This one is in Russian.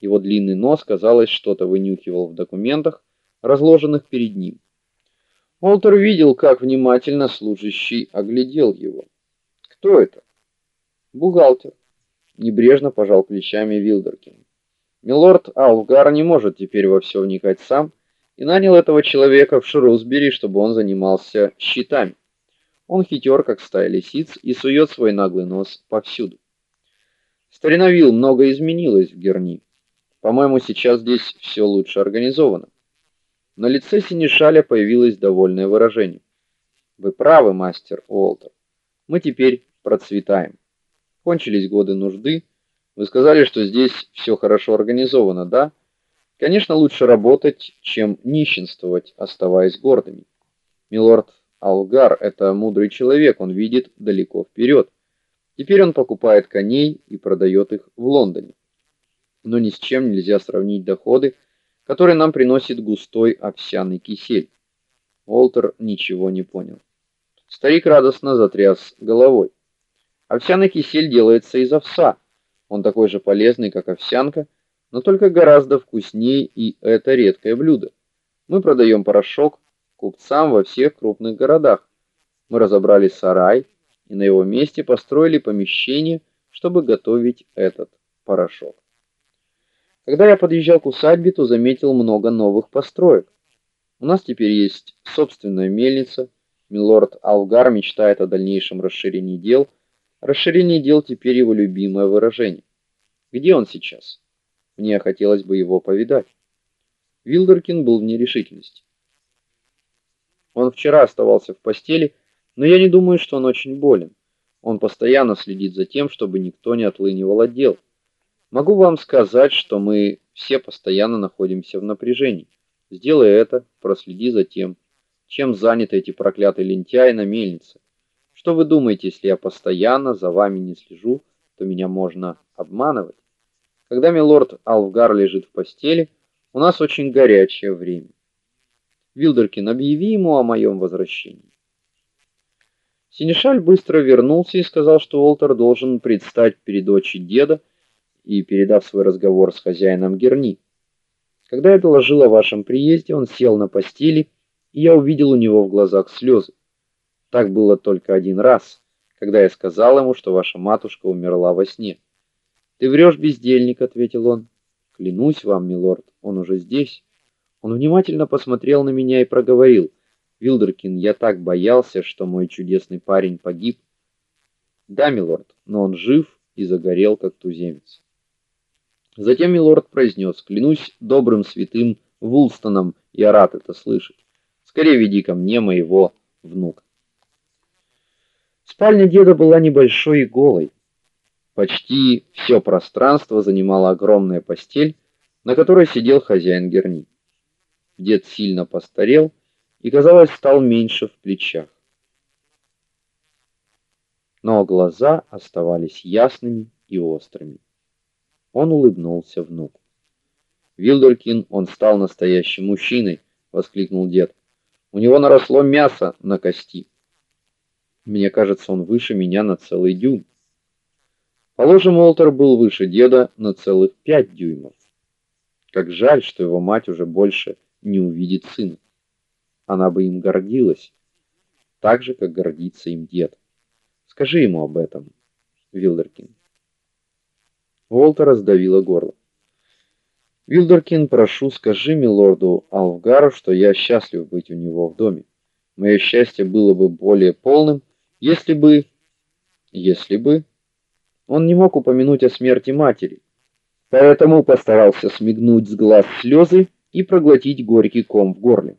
Его длинный нос, казалось, что-то вынюхивал в документах, разложенных перед ним. Уолтер видел, как внимательно служащий оглядел его. Кто это? Бухгалтер. Небрежно пожал плечами Вилдеркин. Милорд Алфгар не может теперь во все вникать сам и нанял этого человека в Шрусбери, чтобы он занимался счетами. Он хитер, как стая лисиц, и сует свой наглый нос повсюду. Старина Вилл много изменилось в Герни. По-моему, сейчас здесь все лучше организовано. На лице Синишаля появилось довольное выражение. Вы правы, мастер Уолтер. Мы теперь процветаем. Кончились годы нужды. Вы сказали, что здесь все хорошо организовано, да? Конечно, лучше работать, чем нищенствовать, оставаясь гордыми. Милорд Алгар это мудрый человек, он видит далеко вперед. Теперь он покупает коней и продает их в Лондоне. Но ни с чем нельзя сравнить доходы, который нам приносит густой овсяный кисель. Волтер ничего не понял. Старик радостно затряс головой. Овсяный кисель делается из овса. Он такой же полезный, как овсянка, но только гораздо вкуснее, и это редкое блюдо. Мы продаем порошок купцам во всех крупных городах. Мы разобрали сарай и на его месте построили помещение, чтобы готовить этот порошок. Когда я подъезжал к усадьбе, то заметил много новых построек. У нас теперь есть собственная мельница. Милорд Алгар мечтает о дальнейшем расширении дел. Расширение дел теперь его любимое выражение. Где он сейчас? Мне хотелось бы его повидать. Вилдеркин был в нерешительности. Он вчера оставался в постели, но я не думаю, что он очень болен. Он постоянно следит за тем, чтобы никто не отлынивал от дел. Могу вам сказать, что мы все постоянно находимся в напряжении. Сделай это, проследи за тем, чем заняты эти проклятые лентяи на мельнице. Что вы думаете, если я постоянно за вами не слежу, то меня можно обманывать? Когда милорд Алфгар лежит в постели, у нас очень горячее время. Вилдеркин, объяви ему о моем возвращении. Синешаль быстро вернулся и сказал, что Уолтер должен предстать перед дочерью деда и передав свой разговор с хозяином Герни. Когда я доложил о вашем приезде, он сел на постели, и я увидел у него в глазах слезы. Так было только один раз, когда я сказал ему, что ваша матушка умерла во сне. Ты врешь, бездельник, ответил он. Клянусь вам, милорд, он уже здесь. Он внимательно посмотрел на меня и проговорил: "Вилдеркин, я так боялся, что мой чудесный парень погиб". "Да, милорд, но он жив и загорел как туземец". Затем милорд произнес: "Клянусь добрым святым Вулстоном, я рад это слышать. Скорее веди ко мне моего внука". Спальня деда была небольшой и голой. Почти все пространство занимала огромная постель, на которой сидел хозяин Герни. Дед сильно постарел и, казалось, стал меньше в плечах. Но глаза оставались ясными и острыми. Он улыбнулся внуку. Вилдеркин, он стал настоящим мужчиной, воскликнул дед. У него наросло мясо на кости. Мне кажется, он выше меня на целый дюйм. Положим, Уолтер был выше деда на целых пять дюймов. Как жаль, что его мать уже больше не увидит сына. Она бы им гордилась, так же как гордится им дед. Скажи ему об этом, Вилдеркин. Уолтера сдавило горло. Вилдеркин, прошу, скажи милорду Алфгару, что я счастлив быть у него в доме. Мое счастье было бы более полным, если бы если бы он не мог упомянуть о смерти матери. Поэтому постарался смигнуть с глаз слезы и проглотить горький ком в горле.